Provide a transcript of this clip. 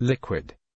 liquid.